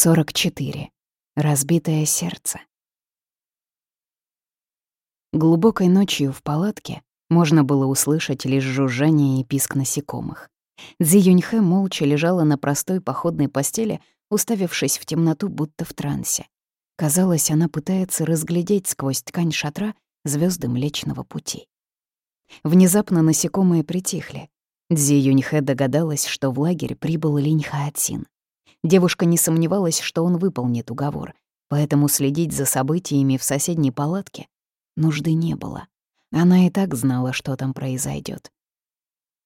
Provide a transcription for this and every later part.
44. Разбитое сердце. Глубокой ночью в палатке можно было услышать лишь жужжание и писк насекомых. Цзи Юньхэ молча лежала на простой походной постели, уставившись в темноту, будто в трансе. Казалось, она пытается разглядеть сквозь ткань шатра звезды Млечного Пути. Внезапно насекомые притихли. Цзи Юньхэ догадалась, что в лагерь прибыл Линь Хаатин. Девушка не сомневалась, что он выполнит уговор, поэтому следить за событиями в соседней палатке нужды не было. Она и так знала, что там произойдет.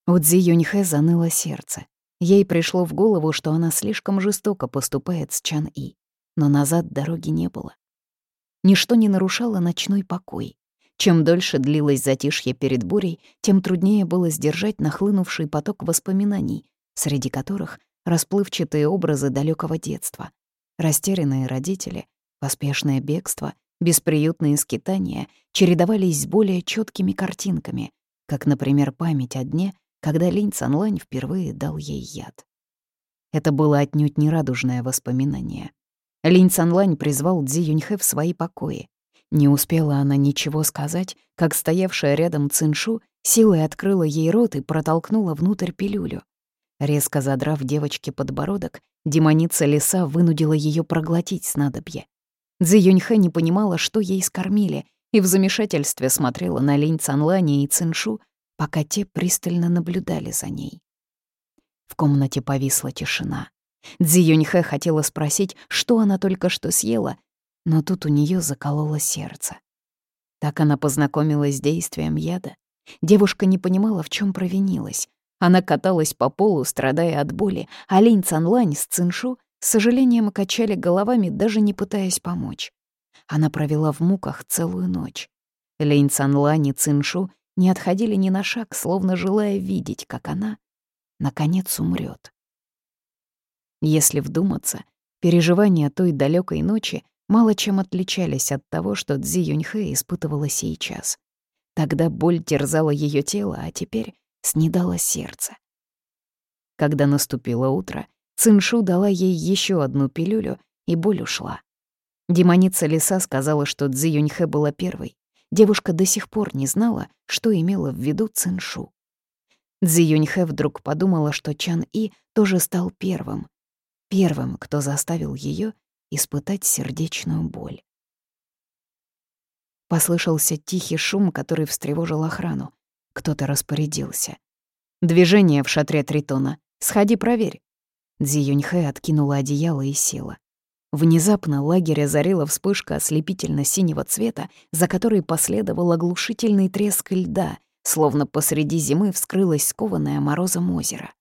У Цзи Юньхэ заныло сердце. Ей пришло в голову, что она слишком жестоко поступает с Чан И, но назад дороги не было. Ничто не нарушало ночной покой. Чем дольше длилось затишье перед бурей, тем труднее было сдержать нахлынувший поток воспоминаний, среди которых расплывчатые образы далекого детства, растерянные родители, поспешное бегство, бесприютные скитания чередовались с более четкими картинками, как, например, память о дне, когда Линь Цанлань впервые дал ей яд. Это было отнюдь нерадужное воспоминание. Линь Цанлань призвал Цзи Юньхэ в свои покои. Не успела она ничего сказать, как стоявшая рядом Циншу силой открыла ей рот и протолкнула внутрь пилюлю. Резко задрав девочке подбородок, демоница леса вынудила ее проглотить снадобье. Цзи Юньхэ не понимала, что ей скормили, и в замешательстве смотрела на Линь Цанлани и Циншу, пока те пристально наблюдали за ней. В комнате повисла тишина. Цзи Юньхэ хотела спросить, что она только что съела, но тут у нее закололо сердце. Так она познакомилась с действием яда. Девушка не понимала, в чем провинилась. Она каталась по полу, страдая от боли, а Линь Цанлань с Циншу с сожалением качали головами, даже не пытаясь помочь. Она провела в муках целую ночь. Линь Цанлань и Циншу не отходили ни на шаг, словно желая видеть, как она, наконец, умрет. Если вдуматься, переживания той далекой ночи мало чем отличались от того, что Цзи Юньхэ испытывала сейчас. Тогда боль терзала ее тело, а теперь снедало сердце. Когда наступило утро, Циншу дала ей еще одну пилюлю, и боль ушла. Демоница леса сказала, что Цзи Юньхэ была первой. Девушка до сих пор не знала, что имела в виду Циншу. Цзи Юньхэ вдруг подумала, что Чан И тоже стал первым. Первым, кто заставил ее испытать сердечную боль. Послышался тихий шум, который встревожил охрану. Кто-то распорядился. «Движение в шатре Тритона. Сходи, проверь». Дзи Юньхэ откинула одеяло и села. Внезапно лагерь озарила вспышка ослепительно-синего цвета, за которой последовал оглушительный треск льда, словно посреди зимы вскрылось скованное морозом озеро.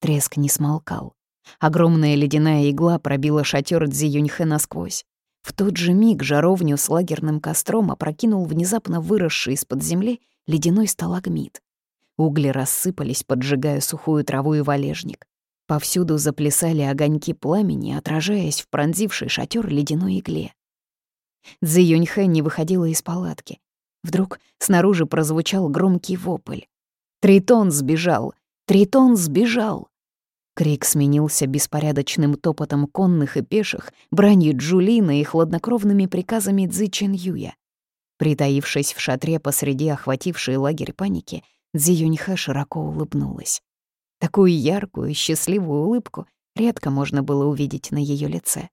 Треск не смолкал. Огромная ледяная игла пробила шатер Дзи Юньхэ насквозь. В тот же миг жаровню с лагерным костром опрокинул внезапно выросший из-под земли ледяной сталагмит. Угли рассыпались, поджигая сухую траву и валежник. Повсюду заплясали огоньки пламени, отражаясь в пронзивший шатер ледяной игле. Цзи Юньхэ не выходила из палатки. Вдруг снаружи прозвучал громкий вопль. «Тритон сбежал! Тритон сбежал!» Крик сменился беспорядочным топотом конных и пеших, бранью Джулина и хладнокровными приказами Цзи Чен Юя. Притаившись в шатре посреди охватившей лагерь паники, Цзи Юньхэ широко улыбнулась. Такую яркую, счастливую улыбку редко можно было увидеть на ее лице.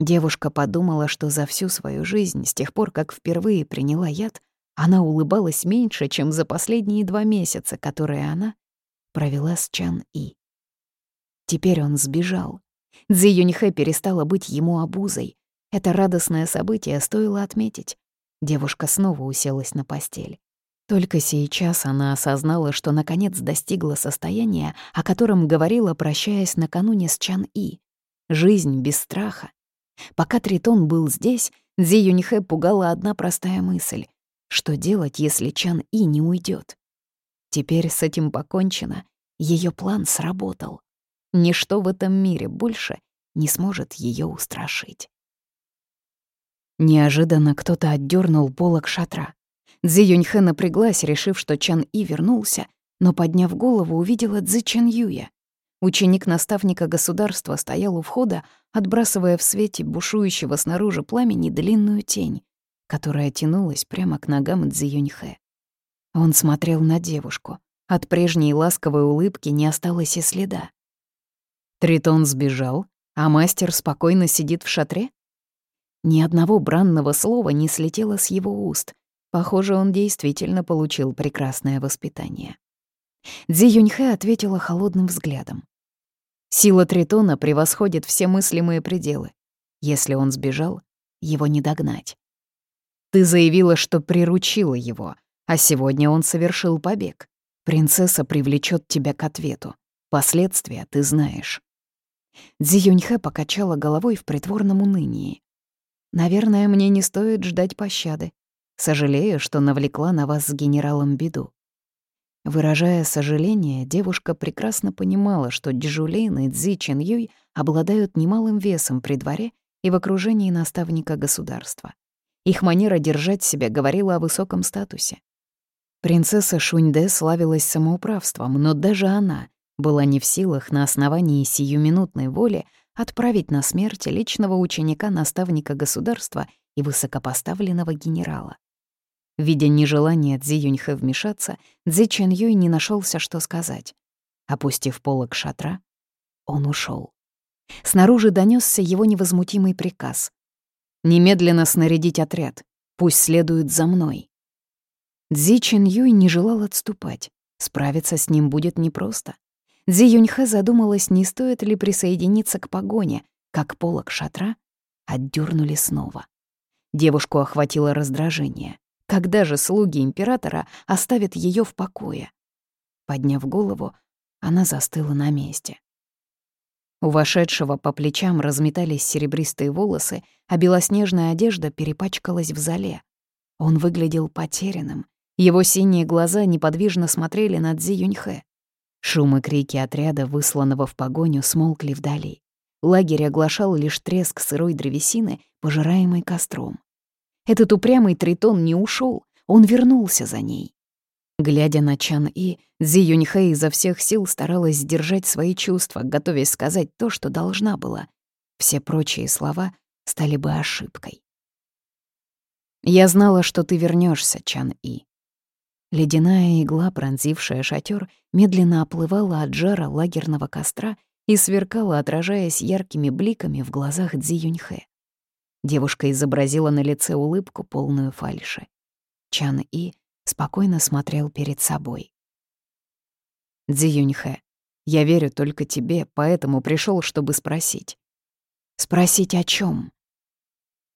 Девушка подумала, что за всю свою жизнь, с тех пор, как впервые приняла яд, она улыбалась меньше, чем за последние два месяца, которые она провела с Чан И. Теперь он сбежал. Цзи Юньхэ перестала быть ему обузой. Это радостное событие стоило отметить. Девушка снова уселась на постель. Только сейчас она осознала, что наконец достигла состояния, о котором говорила, прощаясь накануне с Чан И. Жизнь без страха. Пока Тритон был здесь, Зи Юньхэ пугала одна простая мысль. Что делать, если Чан И не уйдет? Теперь с этим покончено. Ее план сработал. Ничто в этом мире больше не сможет ее устрашить. Неожиданно кто-то отдернул полок шатра. Цзи Юньхэ напряглась, решив, что Чан И вернулся, но, подняв голову, увидела Цзи Чен Юя. Ученик наставника государства стоял у входа, отбрасывая в свете бушующего снаружи пламени длинную тень, которая тянулась прямо к ногам Цзюньхэ. Он смотрел на девушку. От прежней ласковой улыбки не осталось и следа. Тритон сбежал, а мастер спокойно сидит в шатре? Ни одного бранного слова не слетело с его уст. Похоже, он действительно получил прекрасное воспитание. Дзи Юньхэ ответила холодным взглядом. Сила Тритона превосходит все мыслимые пределы. Если он сбежал, его не догнать. Ты заявила, что приручила его, а сегодня он совершил побег. Принцесса привлечет тебя к ответу. Последствия ты знаешь. Дзи Юньхэ покачала головой в притворном унынии. «Наверное, мне не стоит ждать пощады. Сожалею, что навлекла на вас с генералом беду. Выражая сожаление, девушка прекрасно понимала, что Джулейн и Цзи Чин Юй обладают немалым весом при дворе и в окружении наставника государства. Их манера держать себя говорила о высоком статусе. Принцесса Шуньде славилась самоуправством, но даже она была не в силах на основании сиюминутной воли отправить на смерть личного ученика наставника государства и высокопоставленного генерала. Видя нежелание Цзи Юньхэ вмешаться, Цзи Чен Юй не нашелся, что сказать. Опустив полок шатра, он ушел. Снаружи донесся его невозмутимый приказ. «Немедленно снарядить отряд. Пусть следует за мной». Цзи Чен Юй не желал отступать. Справиться с ним будет непросто. Цзи Юньхэ задумалась, не стоит ли присоединиться к погоне, как полок шатра отдернули снова. Девушку охватило раздражение. Когда же слуги императора оставят ее в покое? Подняв голову, она застыла на месте. У вошедшего по плечам разметались серебристые волосы, а белоснежная одежда перепачкалась в зале. Он выглядел потерянным. Его синие глаза неподвижно смотрели на Цзи Юньхэ. Шум и крики отряда, высланного в погоню, смолкли вдали. Лагерь оглашал лишь треск сырой древесины, пожираемой костром. Этот упрямый тритон не ушел, он вернулся за ней. Глядя на Чан И, Зи Юньхэ изо всех сил старалась сдержать свои чувства, готовясь сказать то, что должна была. Все прочие слова стали бы ошибкой. «Я знала, что ты вернешься, Чан И». Ледяная игла, пронзившая шатер, медленно оплывала от жара лагерного костра и сверкала, отражаясь яркими бликами в глазах Дзи Юньхэ. Девушка изобразила на лице улыбку, полную фальши. Чан И спокойно смотрел перед собой. «Дзи Юньхэ, я верю только тебе, поэтому пришел, чтобы спросить». «Спросить о чем?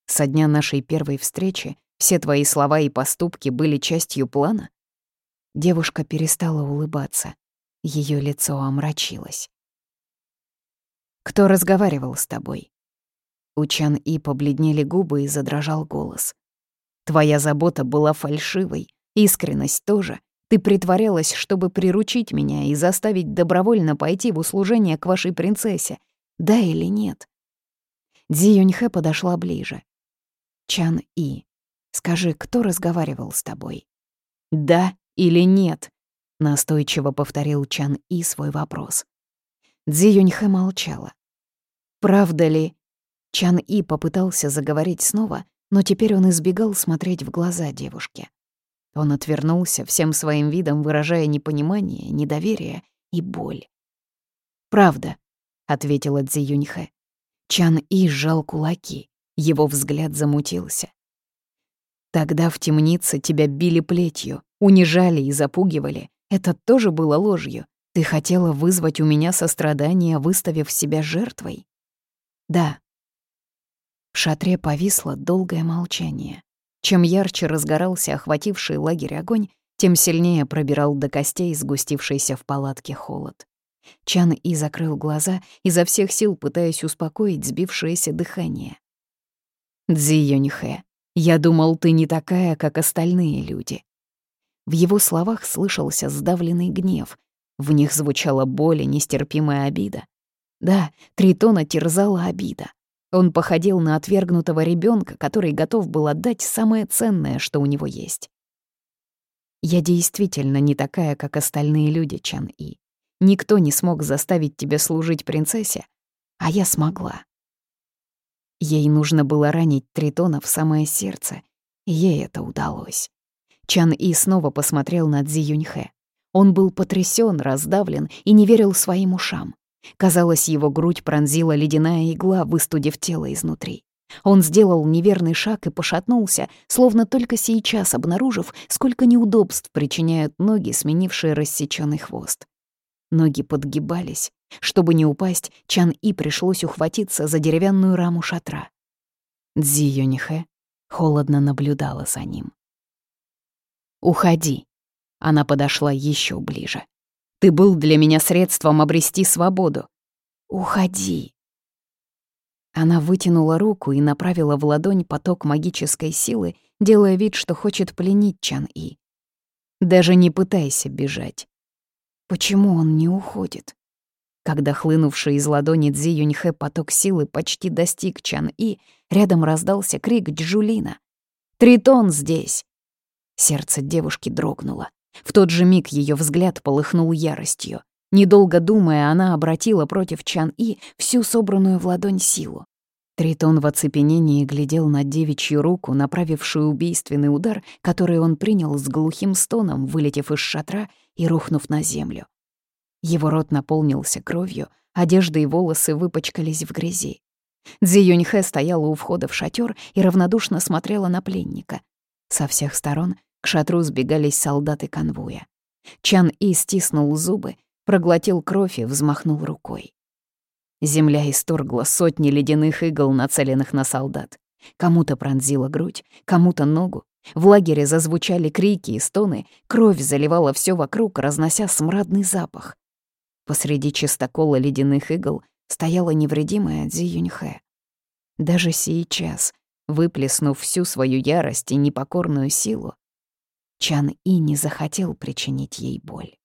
Со дня нашей первой встречи все твои слова и поступки были частью плана?» Девушка перестала улыбаться. Ее лицо омрачилось. «Кто разговаривал с тобой?» У Чан И побледнели губы и задрожал голос. «Твоя забота была фальшивой, искренность тоже. Ты притворялась, чтобы приручить меня и заставить добровольно пойти в услужение к вашей принцессе. Да или нет?» Дзи Юньхэ подошла ближе. «Чан И, скажи, кто разговаривал с тобой?» «Да или нет?» — настойчиво повторил Чан И свой вопрос. Дзи Юньхэ молчала. «Правда ли?» Чан И попытался заговорить снова, но теперь он избегал смотреть в глаза девушке. Он отвернулся, всем своим видом выражая непонимание, недоверие и боль. «Правда», — ответила Цзи Юньхэ. Чан И сжал кулаки, его взгляд замутился. «Тогда в темнице тебя били плетью, унижали и запугивали. Это тоже было ложью. Ты хотела вызвать у меня сострадание, выставив себя жертвой?» «Да», в шатре повисло долгое молчание. Чем ярче разгорался охвативший лагерь огонь, тем сильнее пробирал до костей сгустившийся в палатке холод. Чан И закрыл глаза, изо всех сил пытаясь успокоить сбившееся дыхание. «Дзи Юньхэ, я думал, ты не такая, как остальные люди». В его словах слышался сдавленный гнев. В них звучала боль и нестерпимая обида. Да, Тритона терзала обида. Он походил на отвергнутого ребенка, который готов был отдать самое ценное, что у него есть. Я действительно не такая, как остальные люди, Чан И. Никто не смог заставить тебя служить принцессе, а я смогла. Ей нужно было ранить Тритона в самое сердце, ей это удалось. Чан И снова посмотрел на Цзи Юньхэ. Он был потрясен, раздавлен и не верил своим ушам. Казалось, его грудь пронзила ледяная игла, выстудив тело изнутри. Он сделал неверный шаг и пошатнулся, словно только сейчас обнаружив, сколько неудобств причиняют ноги, сменившие рассечённый хвост. Ноги подгибались. Чтобы не упасть, Чан И пришлось ухватиться за деревянную раму шатра. Цзи Юнихэ холодно наблюдала за ним. «Уходи!» Она подошла еще ближе. «Ты был для меня средством обрести свободу. Уходи!» Она вытянула руку и направила в ладонь поток магической силы, делая вид, что хочет пленить Чан-И. «Даже не пытайся бежать». Почему он не уходит? Когда хлынувший из ладони Цзи Юньхэ поток силы почти достиг Чан-И, рядом раздался крик Джулина. «Тритон здесь!» Сердце девушки дрогнуло. В тот же миг ее взгляд полыхнул яростью. Недолго думая, она обратила против Чан-И всю собранную в ладонь силу. Тритон в оцепенении глядел на девичью руку, направившую убийственный удар, который он принял с глухим стоном, вылетев из шатра и рухнув на землю. Его рот наполнился кровью, одежда и волосы выпачкались в грязи. Цзи Юньхэ стояла у входа в шатер и равнодушно смотрела на пленника. Со всех сторон к шатру сбегались солдаты конвоя. Чан И стиснул зубы, проглотил кровь и взмахнул рукой. Земля исторгла сотни ледяных игл, нацеленных на солдат. Кому-то пронзила грудь, кому-то ногу. В лагере зазвучали крики и стоны, кровь заливала все вокруг, разнося смрадный запах. Посреди чистокола ледяных игл стояла невредимая Цзи Юньхэ. Даже сейчас, выплеснув всю свою ярость и непокорную силу, Чан И не захотел причинить ей боль.